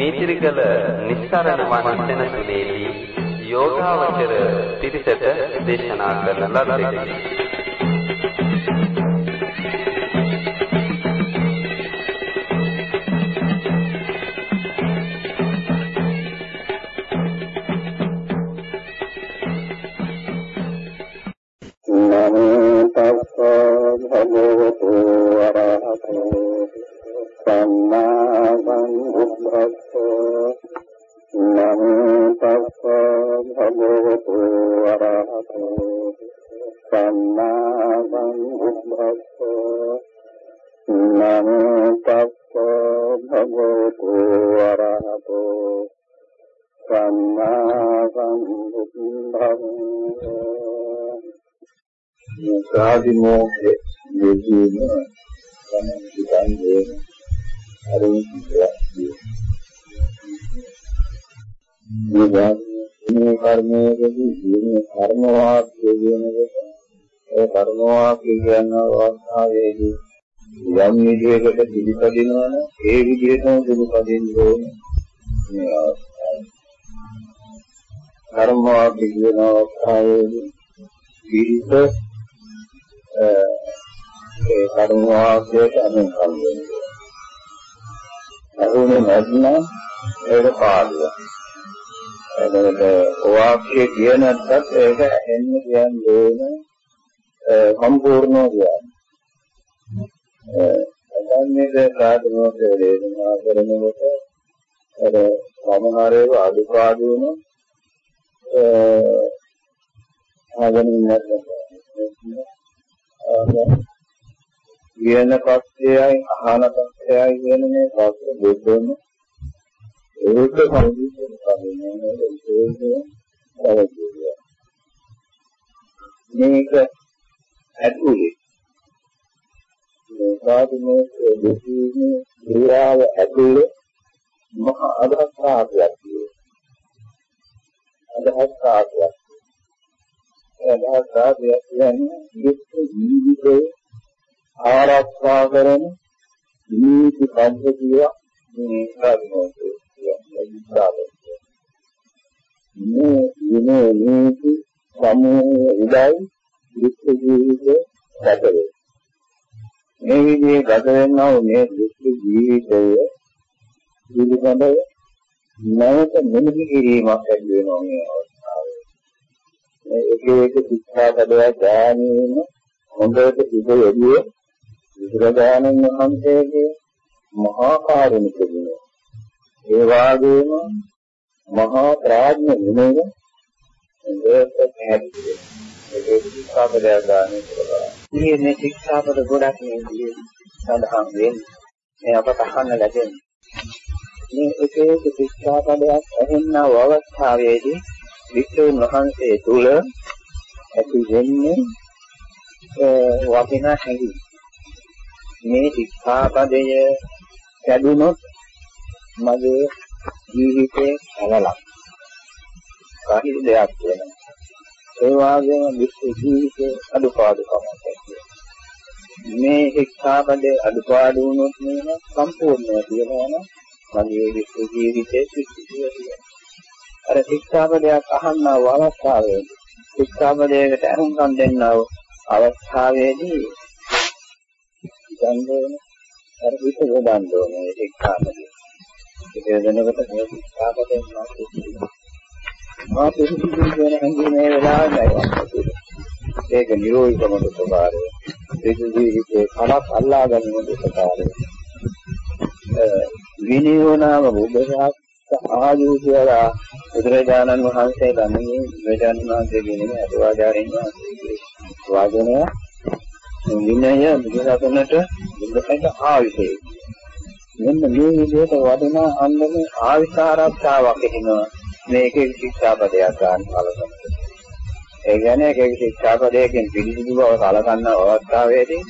මේතිරිගල නිස්සරණ වන සෙනසුනේදී යෝගාවචර පිරිසට දේශනා කරන ලද්දේ. ආදිමෝහයේ යෙදීම ගමන් සිතන්නේ අරින් කියලා මේ කර්මයේදී මේ කර්ම වාක්‍ය කියනකොට ඒ කර්ම වාක්‍ය කියන අවස්ථාවේදී යම් විදිහකට පිළිපදිනවනම් ඒ විදිහටම පිළිපදින්න ඕනේ මේ අවස්ථාවේ කර්ම වාක්‍ය කියන අවස්ථාවේදී පිළිපද ඒ කර්ම වාක්‍යයට අනුකම්ප වෙනවා. අරුණ නැත්නම් ඒක පාළුව. එතකොට වාක්‍ය කියනත් ඒක ඇහෙන්න කියන්නේ සම්පූර්ණව කියන්නේ. අදන්නේ කාදමෝක වේදනා කරනකොට අර සමහරේව අදුපාදු වෙන ආගමින් නැත්නම් කියන පස්සෙයි අහන පස්සෙයි කියන මේ පස්ස දෙකම ඒක සම්පූර්ණ කරන්නේ ඒක මේක ඇතුලේ මේ සාධුමේ දෙකීනේ ක්‍රියාව ඇතුලේ මහ අදහස් ආදියක් තියෙනවා. අදහස් ආදියක් අදහස් ආදියක් කියන්නේ දුක් ජීවිතේ ආරක්ෂා කරන නීති පද්ධතිය මේ කර්මෝතේ කියන්නේ මේ විනේ නීති සමූහ ඉදයි දුක් ජීවිතේ ගතවේ මේ විදිහේ ගත වෙනා වූ මේ දුක් ජීවිතය පිළිබඳව නැවත මෙනෙහි කිරීමක් ඇති වෙනවා මේ අවස්ථාවේ එක එක ශික්ෂා පදයක් ගානීම හොඳට පිට යෙදුවේ බුදුරජාණන් වහන්සේගේ මහා කාරුණික ගුණ. ඒ වගේම මහා ප්‍රඥ ගුණය හොඳට පැහැදිලි. ඒකේ ශික්ෂාපදයක් ගන්න කියලා. මේ ශික්ෂාපද ගොඩක් නේ සඳහන් වෙන්නේ. මේ අපට අහන්න ලැබෙන්නේ. මේ එක එක ශික්ෂාපදයක් ඇහෙන්නව අවස්ථාවේදී වික්ෂුන් වහන්සේ තුල ඇති වෙන්නේ වටිනා හැඟීම්. මේ ශික්ෂාපදය කැඩුනොත් මගේ ජීවිතේ කලලක්. කාහිද දෙයක් වෙනවා. ඒ වගේම විශ්ව ජීවිතේ අඩුපාඩුකමක් ඇති මේ ශික්ෂාපදේ අඩුපාඩු වුණොත් නේද සම්පූර්ණව කියනවනම් මගේ විශ්ව ජීවිතේ සිද්ධිය තියෙනවා. අර ශික්ෂාපදයක් අහන්නව අවස්ථාවේ ශික්ෂාපදයකට අනුගම් දෙන්නව අවස්ථාවේදී ගන්ධෝන අර හිත යොදන්න ඕනේ ශික්ෂාපදේ. ඒක දෙනකොට මේ ශික්ෂාපදයෙන් මාත් මා පිළිසිදු කියන හැඟීම මේ වෙලාවයි ඒක නිරෝධිකමද ස්වභාවය. ඒක ජීවිතේ කලක් අල්ලා ගැනීමද ස්වභාවය. විනයෝනාම බුද්ධ ආයු කියලා බුදුරජාණන් වහන්සේ ළඟින් බුදුරජාණන් වහන්සේ කියන්නේ අටවාචාරින් වහන්සේගේ වාදනය විනය බුදුරජාණන්ට බුද්ධකට ආයුෂේ මෙන්න මේ විදිහට වදිනා අන්නම ආවිසාරක්ෂාවක් එනවා මේකේ ශික්ෂාපදයක් ගන්න කලකන. ඒ කියන්නේ ඒකේ ශික්ෂාපදයෙන් පිළිසිදු බව කලකන්න අවස්ථාවේදී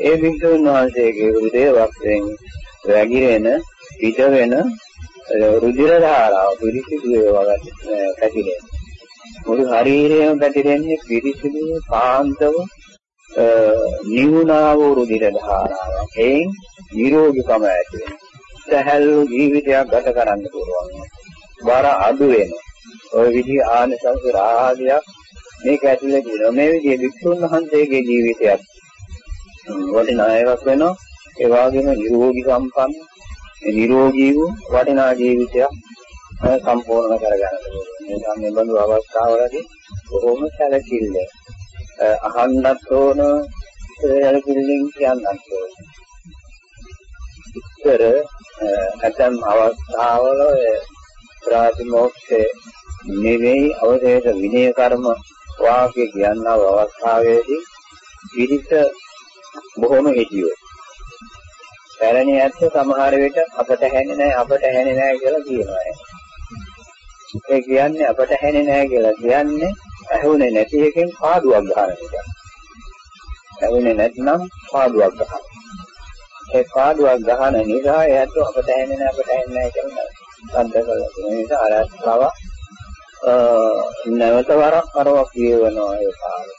ඒ වික්ෂුන් වහන්සේගේ හෘදේ වක්යෙන් වැగిරෙන පිට වෙන රුධිර ධාරාව පිළිසිදු වේවා පැතිරෙන. මුළු ශරීරයම පැතිරෙන්නේ පිළිසිදු පාන්තව නිවුණා වූ රුධිර ධාරාවක්. එයින් නිරෝගීකම ඇති වෙනවා. සැහැල්ලු ජීවිතයක් ගත කරන්න පුළුවන්. බර අඩු වෙනවා. ওই විදිහ ආනිසංස රාජ්‍යයක් මේක ඇතුලේ තියෙනවා. මේ විදිහ වික්ෂුන් වහන්සේගේ ජීවිතයක් වටිනායක් වෙනවා. ඒ වගේම නිරෝගී සම්පන්න නිරෝගී වූ වටිනා ජීවිතයක් සම්පූර්ණ කරගන්න පුළුවන්. මේ සම්මේ බඳු අවස්ථාවලදී බොහොම සැලකිල්ල අහන්නත් ඕන සැලකිල්ලෙන් කියන්නත් ඕන. ඉතර ඇතම් අවස්ථාවල ප්‍රාතිමෝක්ෂේ නෙවෙයි අවශේෂ විනය කර්ම වාක්‍ය කියනව අවස්ථාවේදී පිරිස බොහොම හිටියෝ. පැරණි ඇත්ත සමහර විට අපට ඇහෙන්නේ නැහැ අපට ඇහෙන්නේ නැහැ කියලා කියනවා. ඒ කියන්නේ අපට ඇහෙන්නේ නැහැ කියලා කියන්නේ ඇහුනේ නැති එකෙන් පාඩුවක් ගන්න එක. ඇහුනේ නැත්නම් පාඩුවක් ගන්න. ඒ පාඩුවක් ගන්න නිසා එයාට අපට ඇහෙන්නේ නැහැ අපට ඇහෙන්නේ නැහැ කියලා සද්ද කළා. ඒ නිසා අරස්තාව නැවත වරක් කරවක් කියවනවා ඒ කාලේ.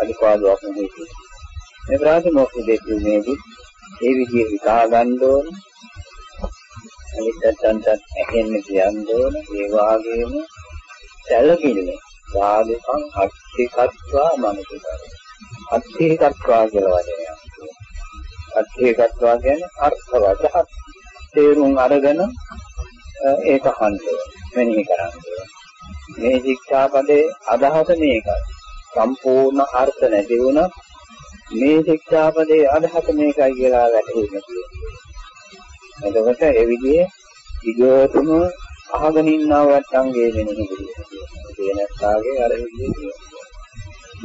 අනිපාදුවක් නෙවෙයි. මේ ප්‍රාතිමෝක්ෂ දෙකීමේදී ඒ විදිහට හිතා ගන්න ඕන. අනිත්‍යයන්ට ඇහෙන්න කියන්න ඕන. ඒ වාගේම සැලකිල්ල. සාධකං අත්ථිකත්වා මනසිකර. අත්ථිකත්වා කියලා වචනයක්. අත්ථිකත්වා කියන්නේ අර්ථවතහත් තේරුම් අරගෙන ඒක හන්දේ මෙනෙහි කරන්නේ. මේ ශික්ෂාපදේ අදහස මේකයි. සම්පූර්ණ අර්ථ නැති වුණත් මේ ශික්ෂාපදේ අදහස මේකයි කියලා වැටහෙන්න තියෙනවා. එතකොට ඒ විදිහේ විගතම අහගෙන ඉන්නව වට්ටංගේ මෙනෙහි කිරීම. තේනස්කාගේ අර විදිහේ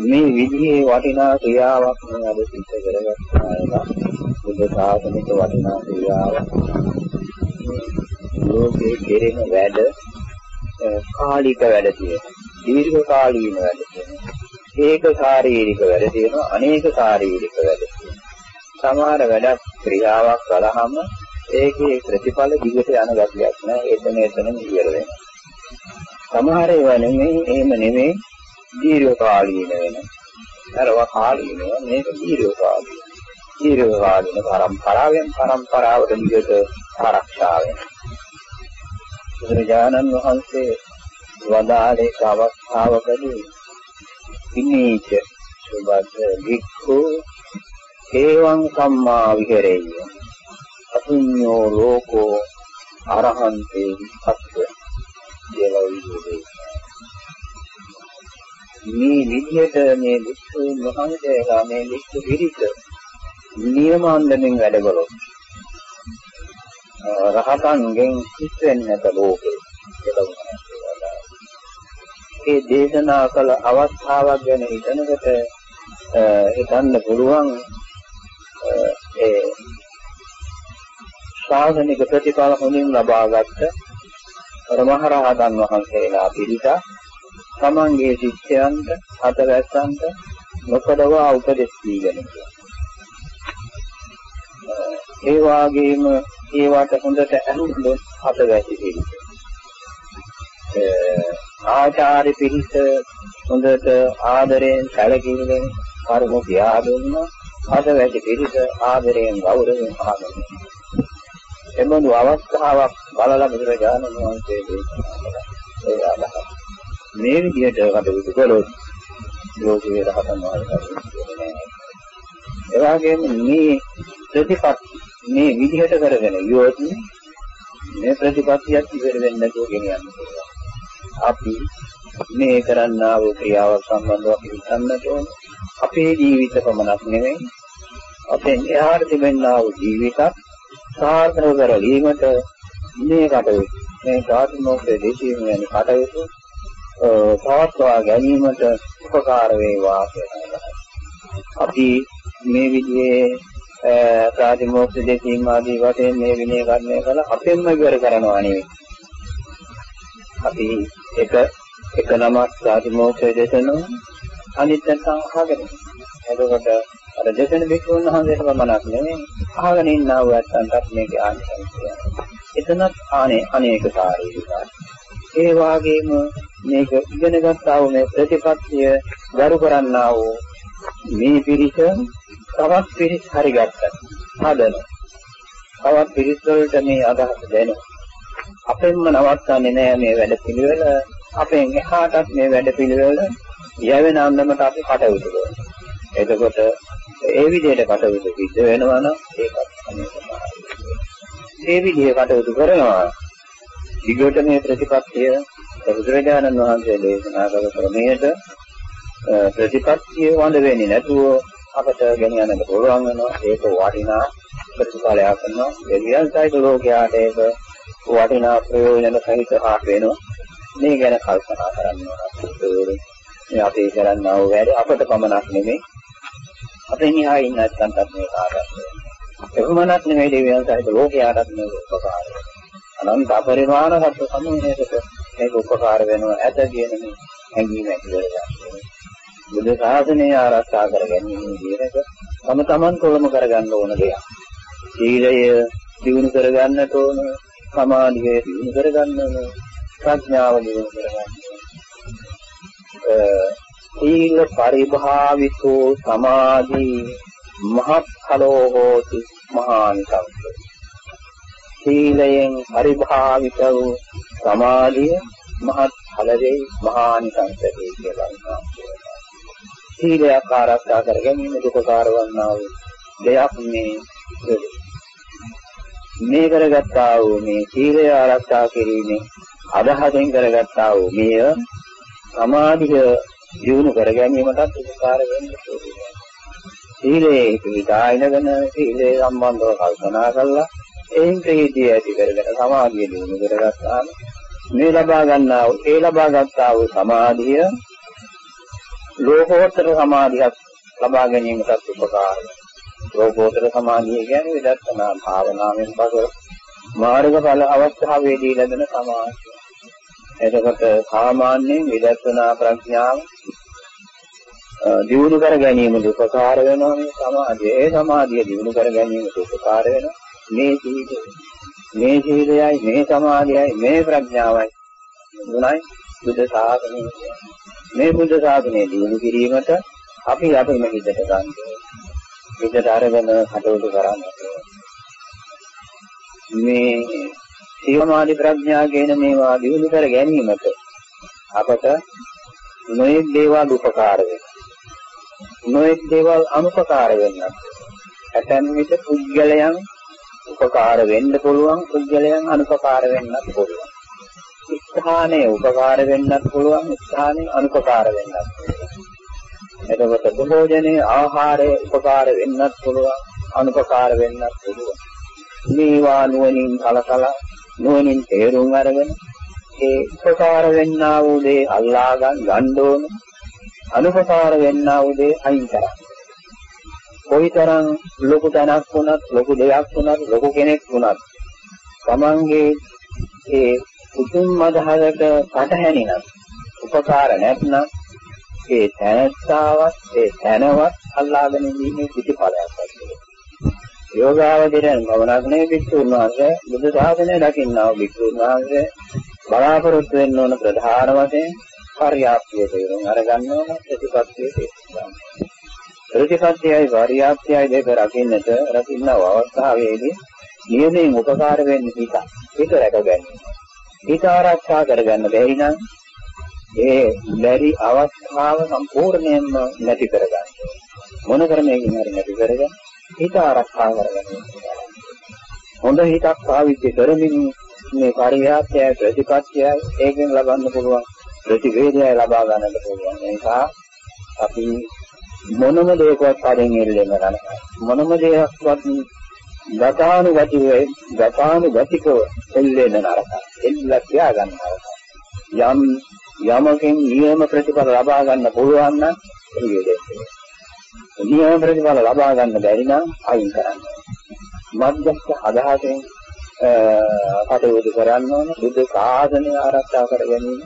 මේ විදිහේ වටිනා ක්‍රියාවක් මේ අද සිද්ධ කරගත්තා එක බුද්ධ ශාසනික වටිනා ක්‍රියාවක්. ලෝකේ කෙරෙන වැඩ කාලික වැඩ තියෙනවා. දීර්ඝ කාලීන වැඩ තියෙනවා. ඒක ශාරීරික වැඩ තියෙනවා. අනේක ශාරීරික වැඩ තියෙනවා. සමහර වැඩක් ක්‍රියාවක් කළාම ඒකේ ප්‍රතිඵල දිගට යන ගතියක් නෑ. එතන එතනම ඉවර වෙනවා. සමහර ඒවා නෙමෙයි එහෙම නෙමෙයි දීර්ඝ කාලීන වෙනවා. අරවා කාලීන මේක දීර්ඝ කාලීන. දීර්ඝ කාලීන පරම්පරාවෙන් පරම්පරාවට දිගට ආරක්ෂා වෙනවා. බුදුරජාණන් වහන්සේ වදාළේ අවස්ථාවකදී ඉනීච සුබද්ද වික්ඛු ඒවං සම්මා විහෙරෙය්‍ය අතුඤ්ඤෝ ලෝකෝ අරහන්තේ විස්සක්ක කියලා විදිහේ මේ විදිහට මේ වික්ෂුන් වහන්සේලා මේ වික්ෂු පිරිස නියමාන්දමින් වැඩ කළොත් රහතන්ගෙන් කිස් වෙන්නේ නැත ලෝකේ. කියලා ඒ දේශනා කළ අවස්ථාවක් ගැන හිතනකොට හිතන්න පුළුවන් ඒ ශාසනික ප්‍රතිඵල හොඳින් ලබාගත්ත රමහරහතන් වහන්සේලා පිළිස තමන්ගේ ශිෂ්‍යයන්ට හතරැස්සන්ට නොකඩවා උපදෙස් දීගෙන. ඒ වාගේම ඒවට හොඳට ඇහුනොත් හතරැසි පිළිස. ආචාර්ය පිළිස හොඳට ආදරයෙන් සැලකිල්ලෙන් කර්ම පියා දුන්නා හතරැසි පිළිස ආදරයෙන් ගෞරවයෙන් අහගෙන එබඳු අවස්ථාවක් බලලා බුදුරජාණන් වහන්සේ දේශනා කළා. මේ විදිහට කටයුතු කළොත් ලෝකයේ රහතන් වහන්සේ ඒ වගේම මේ ප්‍රතිපත් මේ විදිහට කරගෙන ගියොත් මේ ප්‍රතිපත්තියක් ඉවර වෙන්නේ නැතුව ගෙනියන්න පුළුවන්. අපි මේ කරන්නා වූ ක්‍රියාවක් සම්බන්ධව හිතන්නට ඕන. අපේ ජීවිත පමණක් නෙවෙයි අපෙන් එහාට තිබෙනා වූ ජීවිතත් සාර්ථක කරලීමට මේ කටයුතු මේ ධාතුමෝක්ෂයේ දේශීය වෙන කටයුතු පවත්වා ගැනීමට උපකාර වේවා කියලා අපි මේ විදිහේ ප්‍රාතිමෝක්ෂ දෙකීම් ආදී වශයෙන් මේ විනය කර්මය කළ අපෙන්ම ඉවර කරනවා නෙවෙයි. අපි එක එක නමක් ප්‍රාතිමෝක්ෂය දෙතනවා අනිත් නැත්නම් අහගෙන. එතකොට අර දෙතන බික්කුන් වහන්සේට පමණක් නෙවෙයි අහගෙන ඉන්නා වූ ඇත්තන්ටත් මේක ආනිසංසය. එතනත් ආනේ අනේක කාර්යය. ඒ වාගේම මේක ඉගෙන ගන්නා වූ මේ ප්‍රතිපත්තිය ගරු කරන්නා වූ මේ පිරිස තවත් පිරිස් හරි ගත්තා. හදන. තවත් පිරිස් වලට මේ අදහස දෙනවා. අපෙන්ම නවත්තන්නේ නෑ මේ වැඩ පිළිවෙල. අපෙන් එහාටත් මේ වැඩ පිළිවෙල යැවෙන අන්දමට අපි කටයුතු කරනවා. එතකොට ඒ විදිහට කටයුතු සිද්ධ වෙනවා නම් ඒකත් අනිවාර්යයි. ඒ විදිහේ කටයුතු කරනවා. විගත මේ ප්‍රතිපත්තිය බුදුරජාණන් වහන්සේ දේශනා කළ ක්‍රමයට ප්‍රතිපත්තිය වඳ වෙන්නේ නැතුව අපට ගෙන යන්නට පුළුවන් වෙනවා. ඒක වටිනා ප්‍රතිඵලයක් කරනවා දෙවියන්සයිද ලෝකයාට ඒක වටිනා ප්‍රයෝජන සහිත හාට වෙනවා. මේ ගැන කල්පනා කරන්න ඕන. මේ අපි කරන්නා වූ වැඩ අපට පමණක් නෙමෙයි. අපේ නිහා ඉන්න නැත්නම් මේ කාර්යය එවමනක් නෙමෙයි දෙවියන්සයිද ලෝකයාටත් මේක උපකාරයි අනන්ත පරිමාණ සත්‍ය සමූහයකට මේක උපකාර වෙනවා. ඇත කියන මේ හැඟීම ඇති කරගන්න. බුදු සාසනය ආරක්ෂා කර ගැනීම කියන එක තම තමන් කොළම කරගන්න ඕන දෙයක්. සීලය දිනු කරගන්නට ඕන, සමාධිය දිනු කරගන්න ඕන, ප්‍රඥාව දිනු කරගන්න ඕන. සීල පරිභාවිතෝ සමාධි මහත්ඵලෝ හෝති මහානිසංස. සීලයෙන් පරිභාවිත වූ සමාධිය මහත් ඵලවේ මහානිසංසකේ කියලා කියනවා. සීලයක් ආරක්ෂා කර ගැනීම දුකකාර වන්නා වූ දෙයක් මේ මේ කරගත්තා වූ මේ සීලය ආරක්ෂා කිරීමේ අදහසෙන් කරගත්තා වූ මෙය සමාධිය දියුණු කර ගැනීමටත් උපකාර වෙන්නේ. සීලේ පිටායිනගෙන සීලේ සම්බන්ධව කල්පනා කළා. එයින් ප්‍රීතිය ඇති කරගෙන සමාධිය දිනු කරගත්තාම මේ ලබා ගන්නා වූ ඒ ලබා ගත්තා වූ සමාධිය ලෝකෝත්තර සමාධියක් ලබා ගැනීමටත් උපකාරයි. ලෝකෝත්තර සමාධිය කියන්නේ විදර්ශනා භාවනාවෙන් පසු මාර්ගඵල අවස්ථාවේදී ලැබෙන සමාධිය. එතකොට සාමාන්‍යයෙන් විදර්ශනා ප්‍රඥාව දියුණු කර ගැනීමට උපකාර වෙනවා මේ සමාධිය. ඒ සමාධිය දියුණු කර ගැනීමට උපකාර වෙනවා මේ සීලය මේ සීලයයි මේ සමාධියයි මේ ප්‍රඥාවයි මුණයි බුද්ධ ශාසනය. මේ බුද්ධ ශාසනය දිනු කිරීමට අපි අපේම හිතට ගන්න හිතට අරගෙන කටයුතු කරන්න මේ සීමාදී ප්‍රඥා කියන මේවා දිනු කර ගැනීමට අපට නොයෙක් දේවල් උපකාර වෙනවා. නොයෙක් දේවල් අනුපකාර වෙනවා. ඇතැම් විට පුද්ගලයන් උපකාර වෙන්න පුළුවන් පුද්ගලයන් අනුපකාර වෙන්නත් පුළුවන්. ස්ථානයේ උපකාර වෙන්නත් පුළුවන් ස්ථානයේ අනුපකාර වෙන්නත් පුළුවන්. එතකොට භෝජනයේ ආහාරයේ උපකාර වෙන්නත් පුළුවන් අනුපකාර වෙන්නත් පුළුවන්. මේවා නුවණින් කලකලා නුවණින් තේරුම් අරගෙන ඒ උපකාර වෙන්නා වූ දේ අල්ලා ගන්න ඕන අනුපකාර වෙන්නා වූ දේ අයින් කරන්න. කොයිතරම් ලොකු තැනක් වුණත් ලොකු දෙයක් වුණත් ලොකු කෙනෙක් වුණත් තමන්ගේ ඒ උතුම් මදහකට පටහැනිනම් උපකාර නැත්නම් ඒ තැනස්සාවත් ඒ තැනවත් අල්ලාගෙන ඉන්නේ පිටිපලයක් වගේ. යෝගාවදිරෙන් භවනාග්නේ වික්ෂුන් වහන්සේ බුදු සාසනය දකින්නා වූ වික්ෂුන් වහන්සේ බලාපොරොත්තු වෙන්න ඕන ප්‍රධාන වශයෙන් පරියාප්තිය තේරුම් අරගන්න ඕන ප්‍රතිපත්තිය තේරුම් ප්‍රතිපත්තියයි වාරියාප්තියයි දෙක රකින්නට රකින්නව අවස්ථාවේදී නියමයෙන් උපකාර වෙන්නේ හිත. හිත රැකගන්න. හිත ආරක්ෂා කරගන්න බැරි නම් ඒ බැරි අවස්ථාව සම්පූර්ණයෙන්ම නැති කරගන්න. මොන ක්‍රමයකින් හරි නැති කරගන්න හිත ආරක්ෂා කරගන්න. හොඳ හිතක් පාවිච්චි කරමින් මේ පරිහාත්‍යය ප්‍රතිපත්තිය ඒකෙන් ලබන්න පුළුවන් ප්‍රතිවේදය ලබා ගන්නට පුළුවන්. ඒ නිසා අපි මොනම දෙයකවත් පරිෙන් එල්ලෙන්න ගන්න. මොනම දෙයක්වත් ගතානුගතිව ගතානුගතිකව එල්ලෙන්න නරකයි. එල්ලලා තියා ගන්න නරකයි. යම් යමකින් නියම ප්‍රතිඵල ලබා ගන්න පුළුවන් නම් එළියෙ දෙන්න. නියම ප්‍රතිඵල ලබා ගන්න බැරි නම් අයින් කරන්න. මධ්‍යස්ථ අදහසෙන් කටයුතු කරන්න ඕන බුද්ධ ශාසනය ආරක්ෂා කර ගැනීම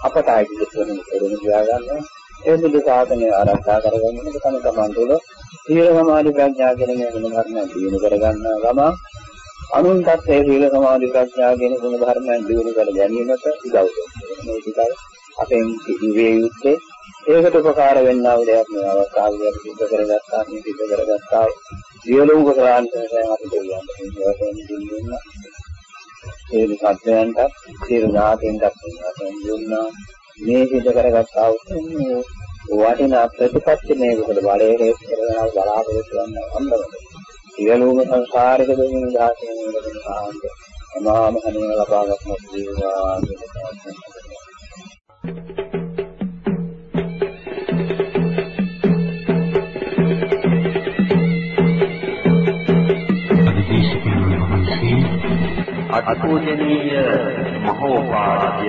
අපට අයිතිවෙන කෙරෙන කියා ගන්නවා. ඒ බුද්ධ ශාසනය ආරක්ෂා කර ගැනීම තම තමන් තුළ සීල සමාධි ප්‍රඥා කියන මේ ගුණ ධර්ම දිනු කර ගන්නා ගම අනුන්ටත් ඒ සීල සමාධි ප්‍රඥා කියන ගුණ ධර්මයන් දිනු කර ගැනීමට උදව් වෙනවා. මේ ටිකයි අපෙන් ඉවේ යුත්තේ ඒකට උපකාර වෙන්නා වූ දෙයක් මේ අවස්ථාවේ සිද්ධ කරගත්තා මේ සිද්ධ කරගත්තා සියලුම කුසලාන්තයන් අපිට කියන්නේ ඒ සත්‍යයන්ට සියලු ඥාතීන්ට දුන්නා මේ සිද්ධ කරගත්තා වූ වටිනා ප්‍රතිපත්ති මේ කුසල බලයේ හේතු කරගෙන බලාපොරොත්තු වන අන්දමද සියලුම සංසාරික දෙවියන් දාසයෙන් වෙන සාන්ත. අමාම හණේ ලබා ගන්න දීවා අත්පූජනීය මහෝපාද්‍ය